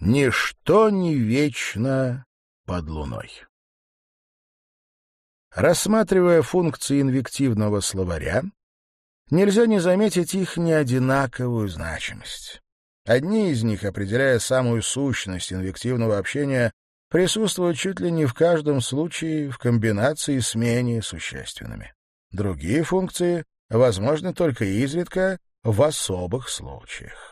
Ничто не вечно под луной. Рассматривая функции инвективного словаря, нельзя не заметить их неодинаковую значимость. Одни из них, определяя самую сущность инвективного общения, присутствуют чуть ли не в каждом случае в комбинации с менее существенными. Другие функции возможны только изредка в особых случаях.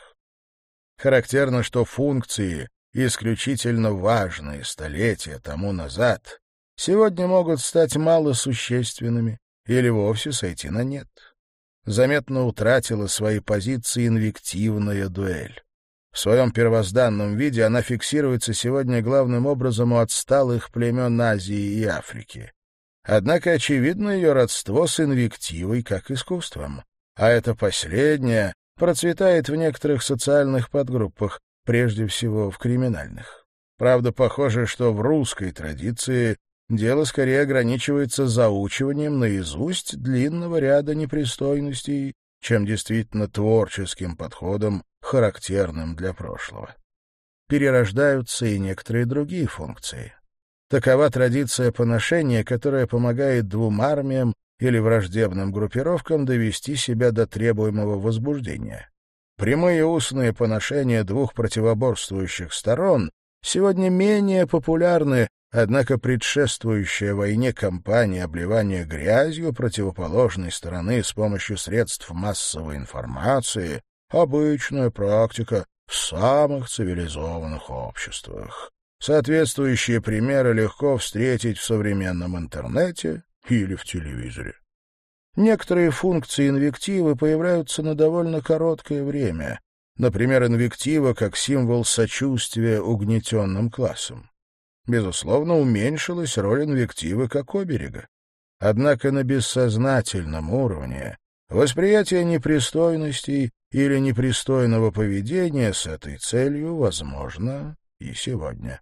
Характерно, что функции, исключительно важные столетия тому назад, сегодня могут стать малосущественными или вовсе сойти на нет. Заметно утратила свои позиции инвективная дуэль. В своем первозданном виде она фиксируется сегодня главным образом у отсталых племен Азии и Африки. Однако очевидно ее родство с инвективой как искусством. А это последнее процветает в некоторых социальных подгруппах, прежде всего в криминальных. Правда, похоже, что в русской традиции дело скорее ограничивается заучиванием наизусть длинного ряда непристойностей, чем действительно творческим подходом, характерным для прошлого. Перерождаются и некоторые другие функции. Такова традиция поношения, которая помогает двум армиям или враждебным группировкам довести себя до требуемого возбуждения. Прямые устные поношения двух противоборствующих сторон сегодня менее популярны, однако предшествующая войне кампания обливания грязью противоположной стороны с помощью средств массовой информации — обычная практика в самых цивилизованных обществах. Соответствующие примеры легко встретить в современном интернете или в телевизоре. Некоторые функции инвективы появляются на довольно короткое время, например, инвектива как символ сочувствия угнетенным классам. Безусловно, уменьшилась роль инвективы как оберега. Однако на бессознательном уровне восприятие непристойностей или непристойного поведения с этой целью возможно и сегодня.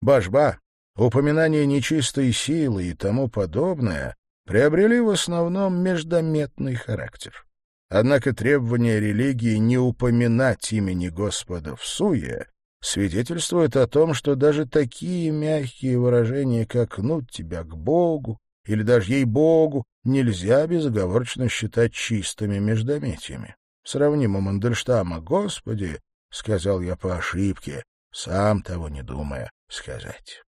Башба, упоминание нечистой силы и тому подобное приобрели в основном междометный характер. Однако требование религии не упоминать имени Господа в суе свидетельствует о том, что даже такие мягкие выражения, как «ну тебя к Богу» или даже «ей-богу» нельзя безоговорочно считать чистыми междометиями. Сравнимо Мандельштама «Господи», — сказал я по ошибке, сам того не думая, сказать.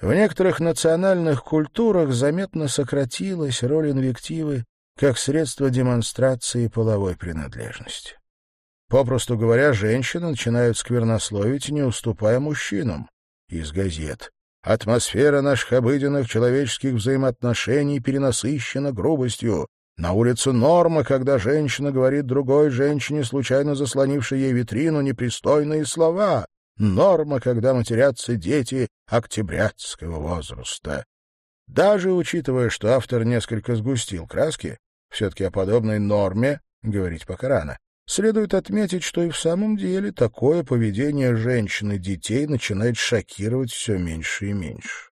В некоторых национальных культурах заметно сократилась роль инвективы как средство демонстрации половой принадлежности. Попросту говоря, женщины начинают сквернословить, не уступая мужчинам. Из газет. Атмосфера наших обыденных человеческих взаимоотношений перенасыщена грубостью. На улице норма, когда женщина говорит другой женщине, случайно заслонившей ей витрину, непристойные слова. Норма, когда матерятся дети октябрятского возраста. Даже учитывая, что автор несколько сгустил краски, все-таки о подобной норме говорить пока рано. Следует отметить, что и в самом деле такое поведение женщин и детей начинает шокировать все меньше и меньше.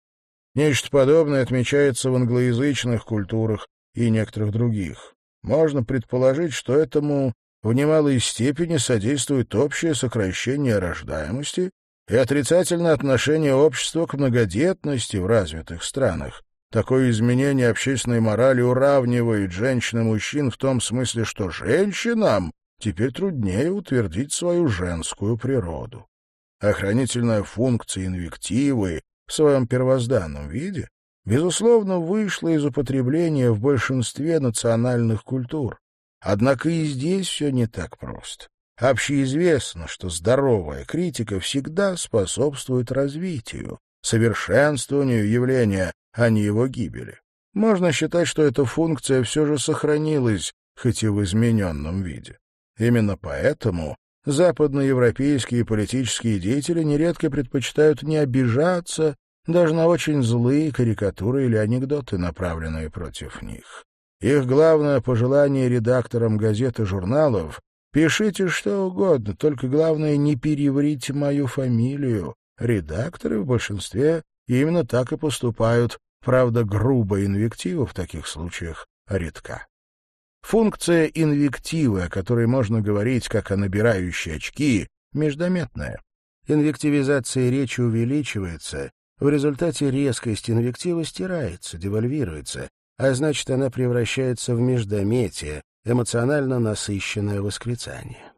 Нечто подобное отмечается в англоязычных культурах и некоторых других. Можно предположить, что этому в немалой степени содействует общее сокращение рождаемости и отрицательное отношение общества к многодетности в развитых странах. Такое изменение общественной морали уравнивает женщин и мужчин в том смысле, что женщинам теперь труднее утвердить свою женскую природу. Охранительная функция инвективы в своем первозданном виде, безусловно, вышла из употребления в большинстве национальных культур. Однако и здесь все не так просто. Общеизвестно, что здоровая критика всегда способствует развитию, совершенствованию явления, а не его гибели. Можно считать, что эта функция все же сохранилась, хоть и в измененном виде. Именно поэтому западноевропейские политические деятели нередко предпочитают не обижаться даже на очень злые карикатуры или анекдоты, направленные против них. Их главное пожелание редакторам газет и журналов — пишите что угодно, только главное не переврите мою фамилию. Редакторы в большинстве именно так и поступают, правда, грубая инвектива в таких случаях редка. Функция инвективы, о которой можно говорить как о набирающей очки, междометная. инвективизация речи увеличивается, в результате резкость инвектива стирается, девальвируется, а значит, она превращается в междометие, эмоционально насыщенное восклицание.